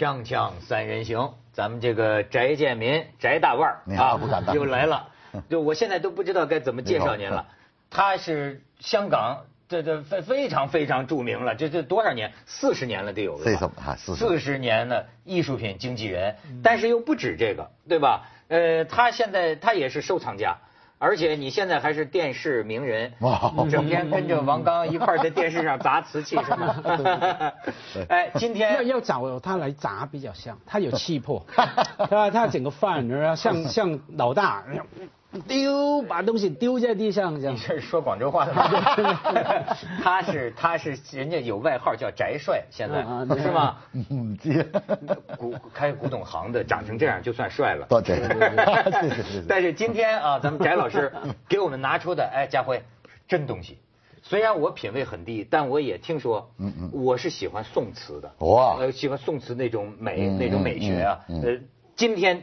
锵锵三人行，咱们这个翟建民翟大腕儿啊不敢当又来了。就我现在都不知道该怎么介绍您了。他是香港这这非非常非常著名了，这这多少年？四十年了得有了吧。这什么啊40四十年的艺术品经纪人，但是又不止这个，对吧？呃，他现在他也是收藏家。而且你现在还是电视名人，哇整天跟着王刚一块在电视上砸瓷器是吗？哎，今要天要要找他来砸比较像，他有气魄，他他整个范儿啊，像像老大，丢把东西丢在地上这样你。这是说广州话的吗？他是他是人家有外号叫翟帅，现在是吗？嗯，这古开古董行的，长成这样就算帅了。多谢谢谢谢谢但是今天啊，咱们翟老师给我们拿出的，哎，家辉，真东西。虽然我品味很低，但我也听说，嗯嗯我是喜欢宋词的，哇呃，喜欢宋词那种美、嗯那种美学啊。呃，今天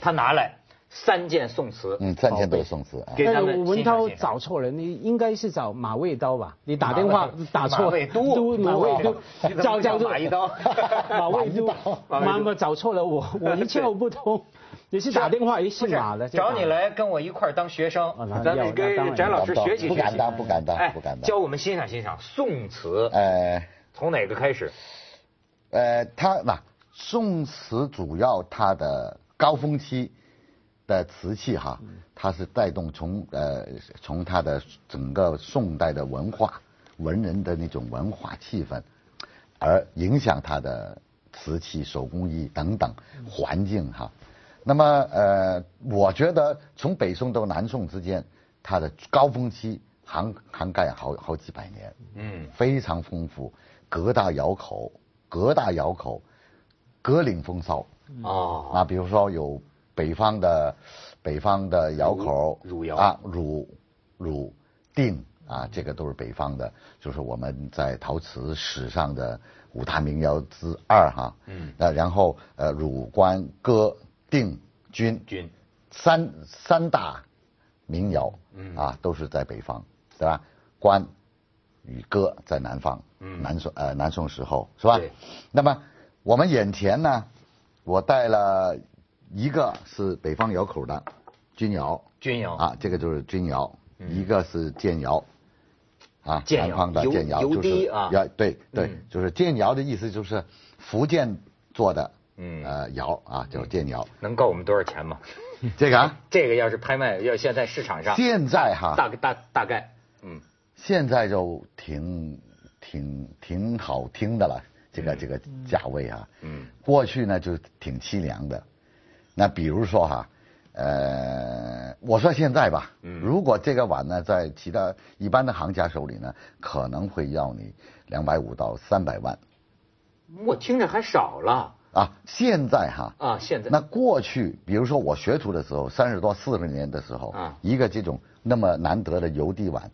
他拿来三件宋词，嗯，三件都是宋词啊。给咱文涛找错了，你应该是找马未刀吧？你打电话打错，马未都马未都找找叫马一刀？马未都 妈妈找错了我，我一窍不通。你是打电话一姓马的，找你来跟我一块儿当学生。咱们要那当然跟翟老师学习学习。不敢当不敢当哎不敢当。教我们欣赏欣赏宋词，呃从哪个开始？呃，他那宋词主要它的高峰期的瓷器哈，它是带动从呃从它的整个宋代的文化文人的那种文化气氛，而影响它的瓷器、手工艺等等环境哈。那么呃，我觉得从北宋到南宋之间，它的高峰期涵涵盖好好几百年，嗯非常丰富，各大窑口，各大窑口，各领风骚哦，啊。比如说有北方的北方的窑口，汝汝窑啊，汝汝定啊，这个都是北方的，就是我们在陶瓷史上的五大名窑之二哈。嗯那然后呃，汝官哥定钧君三三大名窑，嗯啊，都是在北方，对吧？官与歌在南方，嗯南宋呃南宋时候是吧对？那么我们眼前呢，我带了一个是北方窑口的钧窑。钧窑。啊，这个就是钧窑，一个是建窑。啊，南方的建窑就是啊。窑，对对嗯，就是建窑的意思就是福建做的，嗯。呃窑啊叫建窑，能告我们多少钱吗？这个啊，这个要是拍卖，要现在市场上，现在哈，大大大概，嗯，现在就挺挺挺好听的了，这个这个价位啊，嗯，过去呢就挺凄凉的。那比如说哈，呃，我说现在吧，嗯如果这个碗呢在其他一般的行家手里呢，可能会要你两百五到三百万我听着还少了啊。现在哈，啊，现在那过去，比如说我学徒的时候，三十多、四十年的时候，啊一个这种那么难得的邮递碗，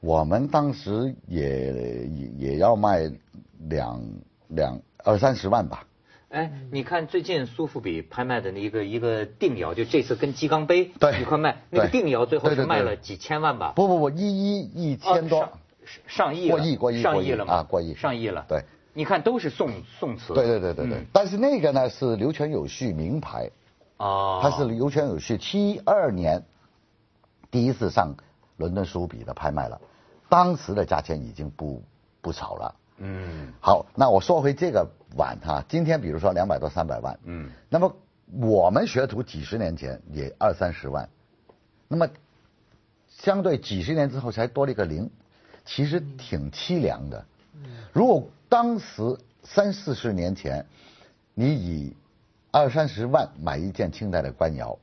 我们当时也也也要卖两两二三十万吧。哎，你看最近苏富比拍卖的那一个一个定窑，就这次跟鸡缸杯对。一块卖，那个定窑最后是卖了几千万吧？不不不，一一一哦千多，上上亿了。过亿过亿过亿。上亿了嘛啊过亿。上亿了。对，你看都是宋宋瓷。对对对对对。嗯。但是那个呢是刘全有序名牌，哦，它是刘全有序七二年第一次上伦敦苏富比的拍卖了，当时的价钱已经不不少了。嗯好，那我说回这个碗哈，今天比如说两百多三百万，嗯那么我们学徒几十年前也二三十万，那么相对几十年之后才多了一个零，其实挺凄凉的。如果当时三四十年前，你以二三十万买一件清代的官窑，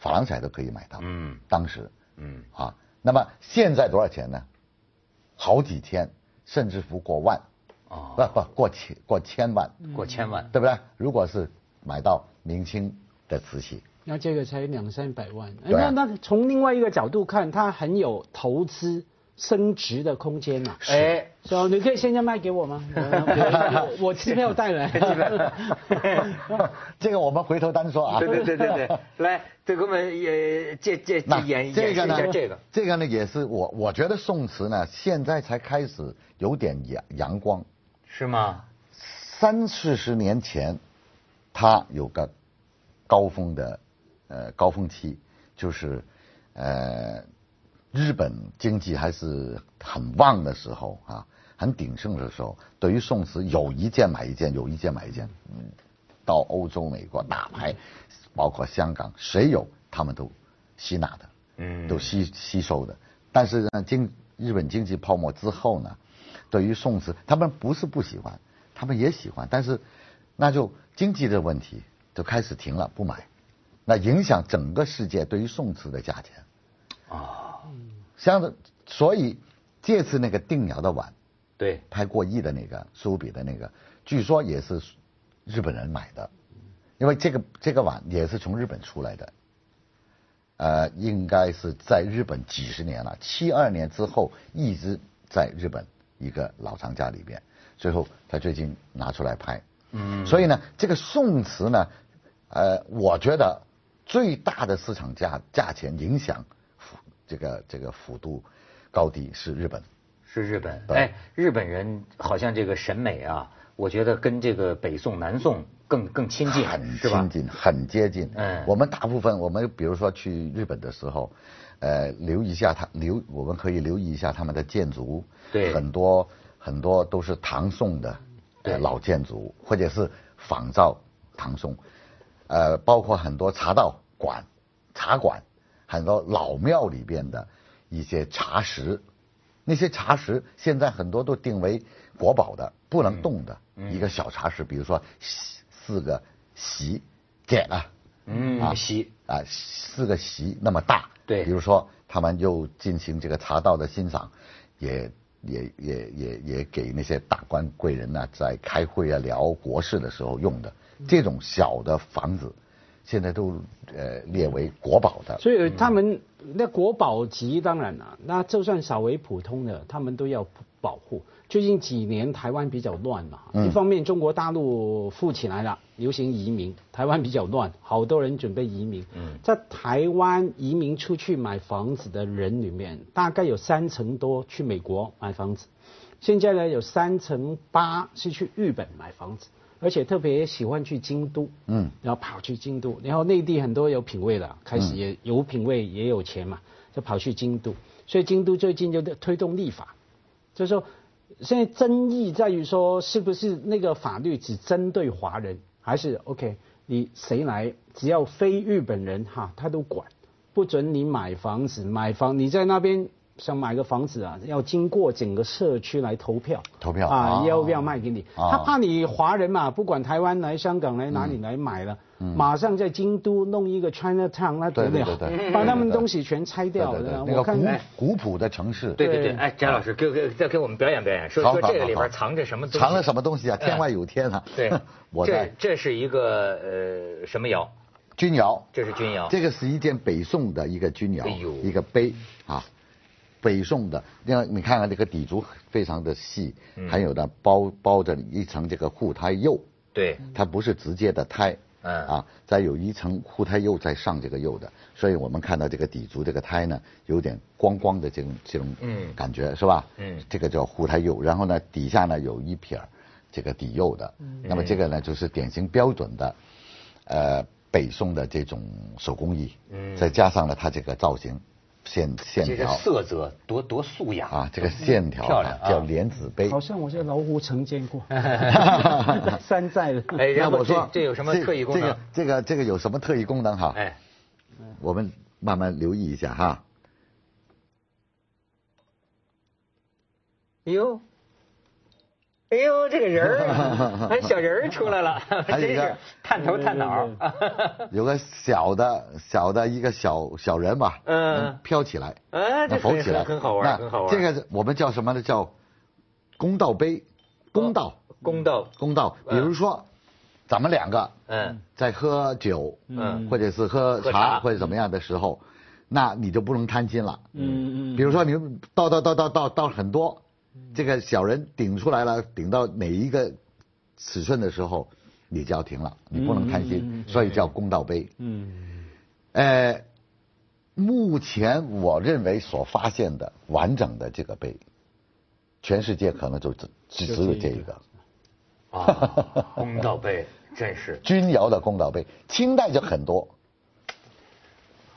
珐琅彩都可以买到。嗯当时嗯啊，那么现在多少钱呢？好几千，甚至不过万，哦，不不过千过千万，过千万。对不对？如果是买到明清的瓷器，那这个才两三百万。那那从另外一个角度看，它很有投资升值的空间呐。哎，所以你可以现在卖给我吗？我我机票带来。这个我们回头单说啊。对对对对对，来，这个我们也这这这那演这个呢演示一下？这个。这个呢也是我我觉得宋词呢现在才开始有点阳阳光。是吗？三四十年前，它有个高峰的呃高峰期，就是呃日本经济还是很旺的时候啊，很鼎盛的时候，对于宋瓷有一件买一件，有一件买一件，嗯，到欧洲、美国大牌，包括香港，谁有他们都吸纳的，嗯都吸吸收的。但是呢，经日本经济泡沫之后呢，对于宋瓷，他们不是不喜欢，他们也喜欢，但是那就经济的问题就开始停了，不买，那影响整个世界对于宋瓷的价钱。啊，像的，所以这次那个定窑的碗对，拍过亿的那个苏比的那个，据说也是日本人买的，因为这个这个碗也是从日本出来的，呃，应该是在日本几十年了，七二年之后一直在日本一个老藏家里边，最后他最近拿出来拍，嗯所以呢，这个宋词呢，呃，我觉得最大的市场价价钱影响幅这个这个幅度高低是日本。是日本。哎，日本人好像这个审美啊，我觉得跟这个北宋、南宋更更亲近，很亲？近，很接近。嗯。我们大部分我们比如说去日本的时候，呃，留意一下他留，我们可以留意一下他们的建筑，对。很多很多都是唐宋的老建筑，或者是仿造唐宋，呃，包括很多茶道馆、茶馆，很多老庙里边的一些茶石，那些茶石现在很多都定为国宝的，不能动的、嗯。一个小茶石，比如说四四个席点啊，嗯，啊西啊四个席那么大，对。比如说他们就进行这个茶道的欣赏，也也也也也给那些大官贵人呢、在开会啊聊国事的时候用的。这种小的房子，现在都呃列为国宝的。所以他们那国宝级当然了，那就算稍微普通的，他们都要保护。最近几年台湾比较乱嘛，嗯一方面中国大陆富起来了，流行移民，台湾比较乱，好多人准备移民。嗯在台湾移民出去买房子的人里面，大概有三成多去美国买房子，现在呢有三成八是去日本买房子，而且特别喜欢去京都。嗯，然后跑去京都，然后内地很多有品位的，开始也有品位也有钱嘛，就跑去京都，所以京都最近就推动立法，就是说现在争议在于说是不是那个法律只针对华人，还是 OK 你谁来只要非日本人哈他都管，不准你买房子买房你在那边。想买个房子啊，要经过整个社区来投票，投票啊，哦要不要卖给你？哦他怕你华人嘛，不管台湾来、香港来哪里来买了，马上在京都弄一个 China Town，那得对了，对对对。把他们东西全拆掉了。我看那个古古朴的城市，对对对，哎，翟老师给给再给我们表演表演，说说这个里边藏着什么东西？藏了什么东西啊？天外有天啊！对。我这这是一个呃什么窑？钧窑，这是钧窑。这个是一件北宋的一个钧窑，哎呦。一个杯啊，北宋的。那你看看这个底足非常的细，嗯。还有呢包包着一层这个护胎釉，对，它不是直接的胎，嗯。啊，再有一层护胎釉在上这个釉的，所以我们看到这个底足这个胎呢，有点光光的这种这种嗯感觉是吧？嗯。这个叫护胎釉，然后呢底下呢有一撇儿这个底釉的，那么这个呢就是典型标准的，呃北宋的这种手工艺，嗯。再加上了它这个造型线线这个条色泽多多素雅啊，这个线条漂亮啊叫莲子杯，好像我在老虎城见过 山寨的。哎，然后我说这这有什么特异功能？这个这个这个有什么特异功能哈？哎，我们慢慢留意一下哈。哎呦，哎呦，这个人儿，哎，小人儿出来了，真是探头探脑。有个小的小的一个小小人吧，嗯飘起来，哎，这浮起来，很很好玩，很好玩。这个我们叫什么呢？叫公道杯，公道，公道，公道。比如说，咱们两个嗯在喝酒，嗯或者是喝茶或者怎么样的时候，那你就不能贪心了。嗯嗯比如说你倒倒倒倒倒倒很多，这个小人顶出来了，顶到哪一个尺寸的时候，你就要停了，你不能贪心，所以叫公道杯。嗯，呃，目前我认为所发现的完整的这个杯，全世界可能就只只只有这一个。啊，公道杯，真是，钧窑的公道杯，清代就很多。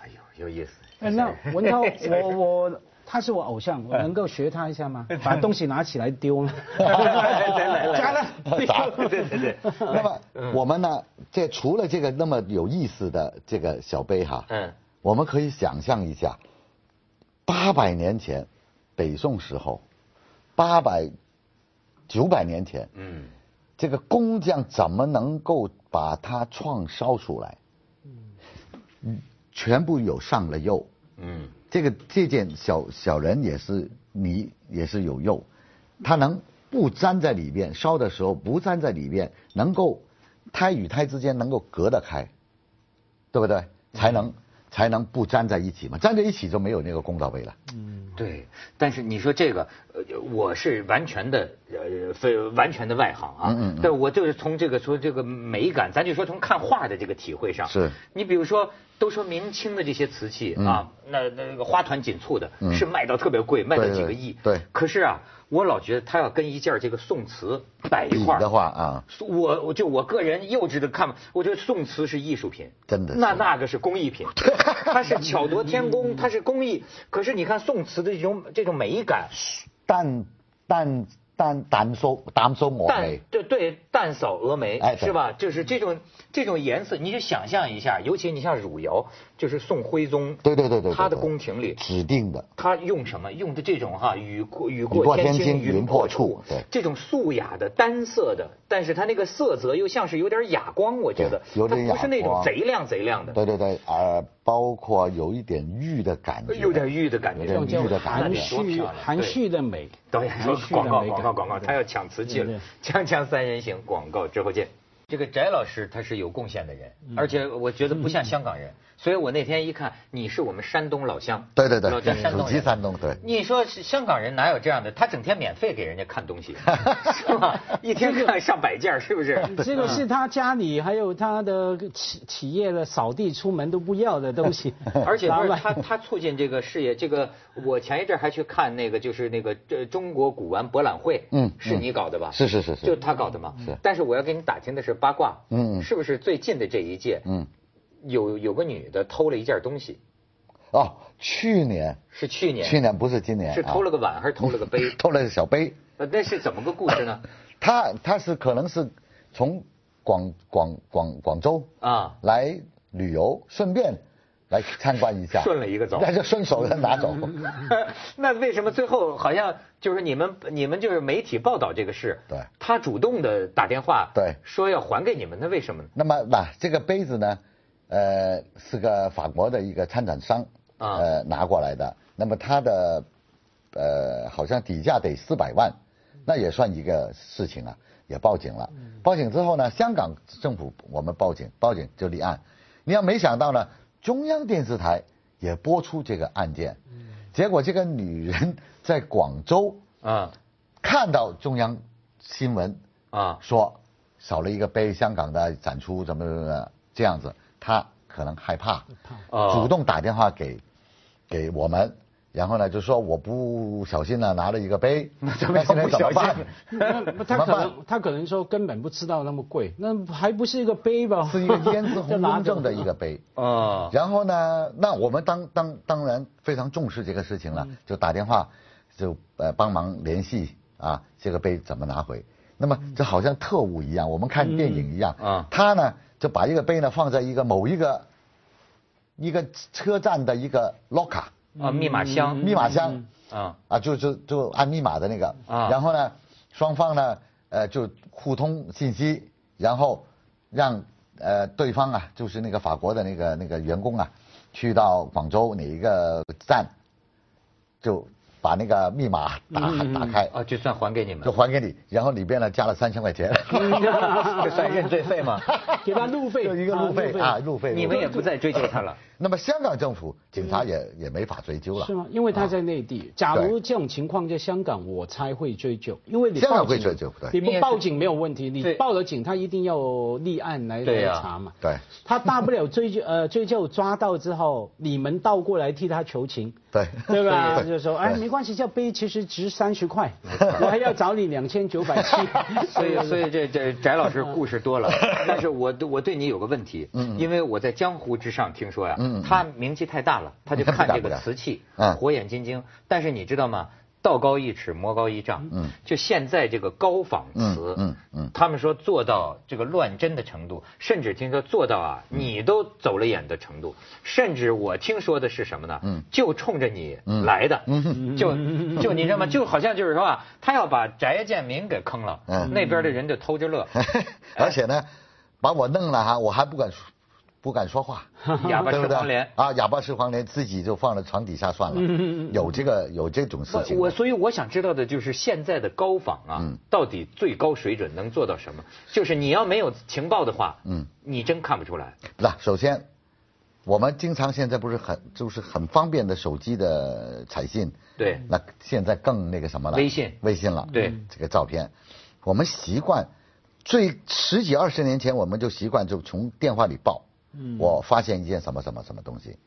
哎呦，有意思。哎，那文涛，我我他是我偶像，我能够学他一下吗？把东西拿起来丢呢？加了，砸对对对。那么我们呢，这除了这个那么有意思的这个小杯哈，嗯，我们可以想象一下，八百年前，北宋时候，八百九百年前，嗯，这个工匠怎么能够把它创烧出来？嗯，全部有上了釉。嗯，这个这件小小人也是泥，也是有肉，它能不粘在里边，烧的时候不粘在里边，能够胎与胎之间能够隔得开，对不对？才能、才能不粘在一起嘛，粘在一起就没有那个公道味了。嗯对。但是你说这个，呃，我是完全的，呃，非完全的外行啊。嗯嗯嗯对，我就是从这个说这个美感，咱就说从看画的这个体会上。是。你比如说，都说明清的这些瓷器啊，那那个花团锦簇的，嗯是卖到特别贵，卖到几个亿。对对可是啊，我老觉得他要跟一件这个宋瓷摆一块儿。的话啊，我我就我个人幼稚的看法，我觉得宋瓷是艺术品，真的那那个是工艺品，它是巧夺天工，它是工艺。可是你看宋瓷的这种这种美感，淡淡淡淡收淡收我淡眉，对对淡扫峨眉，哎是吧？就是这种这种颜色，你就想象一下，尤其你像汝窑，就是宋徽宗，对对对对对他的宫廷里。指定的。他用什么？用的这种哈雨过雨雨过过天天晴晴云破破处对这种素雅的单色的，但是它那个色泽又像是有点哑光，我觉得有点它不是那种贼亮贼亮的，对对对，呃，包括有一点玉的感觉，有点玉的感觉，有点这种叫玉的感含蓄含蓄的美。导演说含蓄广告的美感广告广告，他要抢瓷器了。对对，锵锵三人行广告之后见。这个翟老师他是有贡献的人，而且我觉得不像香港人，所以我那天一看你是我们山东老乡，对对对老家山东人。籍山东，对。你说是香港人哪有这样的？他整天免费给人家看东西，是吧？一天看上百件，是不是？这个是他家里还有他的企企业的扫地出门都不要的东西，而且不是他，他促进这个事业。这个我前一阵还去看那个，就是那个这中国古玩博览会，嗯是你搞的吧？是是是是就他搞的嘛。是但是我要跟你打听的是八卦，嗯嗯。是不是最近的这一届，嗯，有有个女的偷了一件东西，哦，去年，是去年，去年不是今年，是偷了个个碗还是偷了个杯？偷了个小杯，呃那是怎么个故事呢？他他是可能是从广广广广州啊，来旅游，顺便来参观一下，顺了一个走那就顺手的拿走。那为什么最后好像就是你们你们就是媒体报道这个事？对他主动的打电话，对说要还给你们，那为什么呢？那么那这个杯子呢，呃，是个法国的一个参展商啊呃拿过来的，那么他的呃好像底价得四百万，那也算一个事情啊，也报警了。报警之后呢，香港政府我们报警，报警就立案。你要没想到呢，中央电视台也播出这个案件，结果这个女人在广州啊。看到中央新闻啊。说少了一个被，香港的展出怎么怎么这样子，她可能害怕，哦。主动打电话给给我们，然后呢就说我不小心呢拿了一个杯，那怎么现在不小心怎么办？那他可能他可能说根本不知道那么贵，那还不是一个杯吧？是一个胭脂 就红雍正的一个杯。啊然后呢，那我们当当当然非常重视这个事情了，就打电话就呃帮忙联系啊，这个杯怎么拿回？那么就好像特务一样，我们看电影一样嗯啊他呢就把一个杯呢放在一个某一个一个车站的一个 locker 啊，密码箱。密码箱。啊啊，就就就按密码的那个。啊。然后呢，双方呢呃就互通信息，然后让呃对方啊，就是那个法国的那个那个员工啊，去到广州哪一个站，就把那个密码打打开，啊，就算还给你们就，还给你，然后里边呢加了三千块钱，这算认罪费吗？给他路费，就一个路费啊路费。你们也不再追究他了。那么香港政府警察也也没法追究了是。吗？因为他在内地。假如这种情况在香港，我才会追究，因为你香港会追究对你不报警没有问题，你报了警，他一定要立案来查嘛。对他大不了追究，呃，追究抓到之后，你们倒过来替他求情，对对吧？对就说，哎，没关关系，叫杯其实值三十块，我还要找你两千九百七。所以，所以这这翟老师故事多了，但是我我对你有个问题，因为我在江湖之上听说呀，他名气太大了，他就看这个瓷器，火眼金睛。但是你知道吗？道高一尺，魔高一丈。嗯，就现在这个高仿词，嗯嗯，他们说做到这个乱真的程度，甚至听说做到啊，你都走了眼的程度。甚至我听说的是什么呢？嗯，就冲着你来的，嗯就就你知道吗？就好像就是说啊，他要把翟建民给坑了，嗯，那边的人就偷着乐。而且呢，把我弄了哈，我还不敢说。不敢说话，哑巴吃黄连啊！哑巴吃黄连，自己就放在床底下算了。嗯有这个有这种事情。我所以我想知道的就是现在的高仿啊，到底最高水准能做到什么？就是你要没有情报的话，嗯，你真看不出来。那首先，我们经常现在不是很就是很方便的手机的彩信。对。那现在更那个什么了？微信。微信了。对。这个照片，我们习惯，最十几二十年前我们就习惯就从电话里报。我发现一件什么什么什么东西，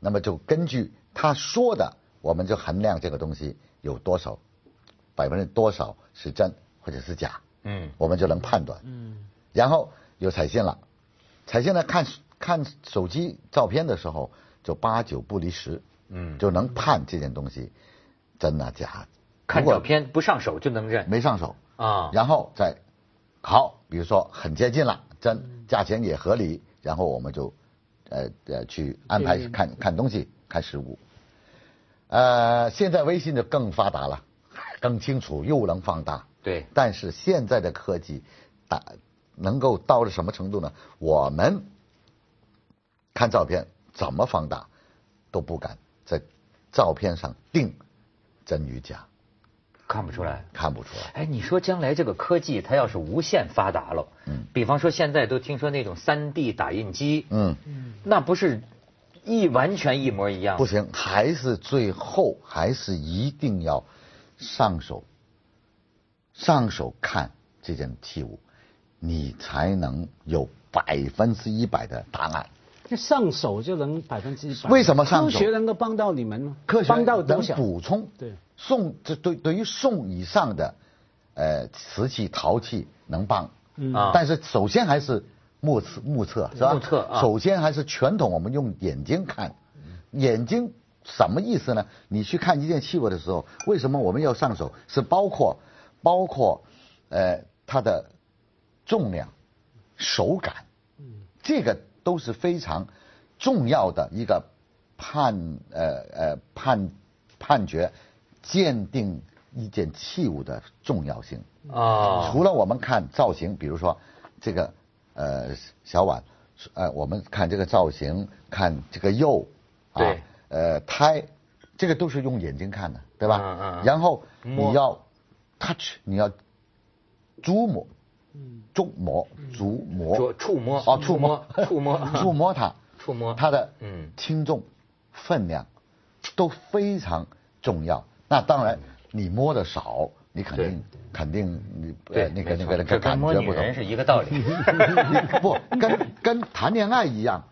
那么就根据他说的，我们就衡量这个东西有多少百分之多少是真或者是假，嗯，我们就能判断，嗯，然后有彩信了，彩信呢看看手机照片的时候就八九不离十，嗯，就能判这件东西真的假，看照片不上手就能认，没上手。啊，然后再好，比如说很接近了，真价钱也合理。然后我们就，呃呃去安排看看东西看实物，呃现在微信就更发达了，更清楚又能放大。对。但是现在的科技，大能够到了什么程度呢？我们看照片怎么放大，都不敢在照片上定真与假。看不出来，看不出来。哎，你说将来这个科技它要是无限发达了，嗯，比方说现在都听说那种三 D 打印机，嗯，那不是一完全一模一样？不行，还是最后还是一定要上手，上手看这件器物，你才能有百分之一百的答案。那上手就能百分之一百？为什么上手？科学能够帮到你们吗？科学帮到能补充。对。宋这对对于宋以上的，呃瓷器陶器能帮，啊，但是首先还是目测目测是吧？目测啊。首先还是传统，我们用眼睛看，眼睛什么意思呢？你去看一件器物的时候，为什么我们要上手？是包括包括呃它的重量、手感，这个都是非常重要的一个判呃呃判判决。鉴定一件器物的重要性啊，除了我们看造型，比如说这个呃小碗，呃我们看这个造型，看这个釉，对，呃胎，这个都是用眼睛看的，对吧？嗯嗯。然后你要 touch，你要触摸，嗯，触摸，足摸，触摸，哦，触摸，触摸，触摸。它，触摸。它的嗯。轻重、分量都非常重要。那当然，你摸的少，你肯定肯定你对那个那个那个感觉不同。是一个道理。不，跟跟谈恋爱一样，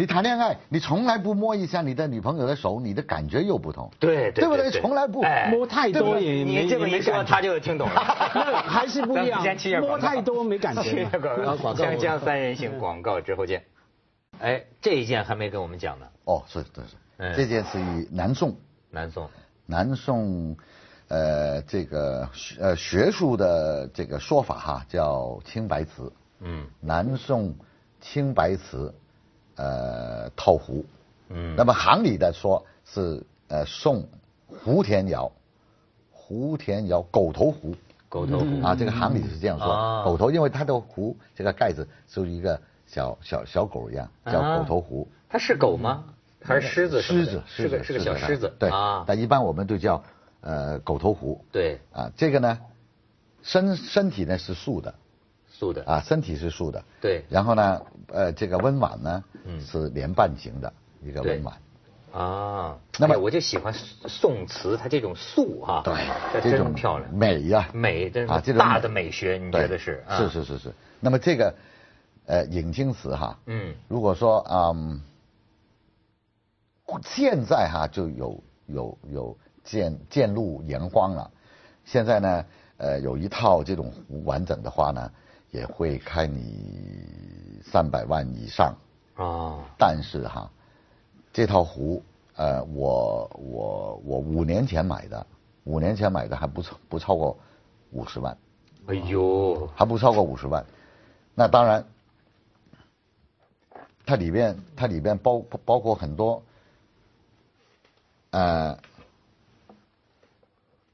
你谈恋爱，你从来不摸一下你的女朋友的手，你的感觉又不同。对对，对不对？从来不摸太多也你这么一说，他就听懂了。还是不一样。摸太多没感觉。锵锵三人行，广告之后见。哎，这一件还没跟我们讲呢。哦，是是是，这件是以南宋。南宋。南宋，呃，这个呃学术的这个说法哈，叫青白瓷。嗯。南宋青白瓷，呃，套壶。嗯。那么行里的说是呃宋胡田窑，胡田窑狗头壶。狗头壶。啊，这个行里是这样说。狗头，因为它的壶这个盖子是一个小小小狗一样，叫狗头壶。它是狗吗？还是狮子？狮子是个是个小狮子。对啊，但一般我们都叫呃狗头壶。对啊，这个呢，身身体呢是素的，素的啊，身体是素的。对。然后呢，呃，这个温婉呢嗯是莲瓣形的一个温婉。啊，那么我就喜欢宋词，它这种素哈，对，这种漂亮，美呀，美，真是大的美学，你觉得是？是是是是。那么这个呃引经词哈，嗯，如果说嗯。现在哈就有有有渐渐露阳光了。现在呢，呃，有一套这种完整的话呢，也会开你三百万以上。啊。但是哈，这套壶，呃，我我我五年前买的，五年前买的还不超不超过五十万。哎呦，还不超过五十万。那当然，它里边它里边包包括很多，呃，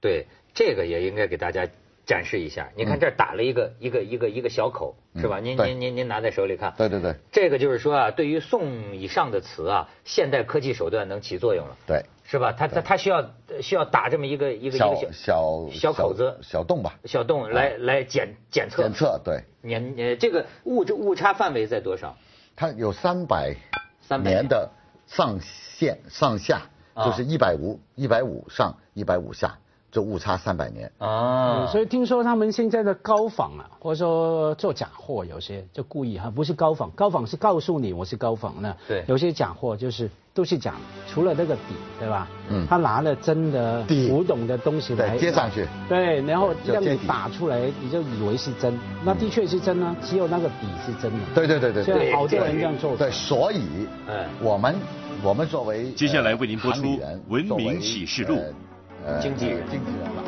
对，这个也应该给大家展示一下。你看这儿打了一个一个一个一个小口，是吧？您您您您拿在手里看。对对对。这个就是说啊，对于宋以上的词啊，现代科技手段能起作用了。对。是吧？它它它需要需要打这么一个一个一个小小小口子小洞吧？小洞来来检检测检测对。年呃这个误误差范围在多少？它有三百年的上限上下，就是一百五一百五上一百五下。就误差三百年啊！所以听说他们现在的高仿啊，或者说做假货，有些就故意哈，不是高仿，高仿是告诉你我是高仿那对，有些假货就是都是假，除了那个底，对吧？嗯。他拿了真的古董的东西来接上去，对，然后让你打出来，你就以为是真，那的确是真啊，只有那个底是真的。对对对对。所以好多人这样做。对，所以，嗯，我们我们作为接下来为您播出《文明启示录》。经纪人，经纪人吧。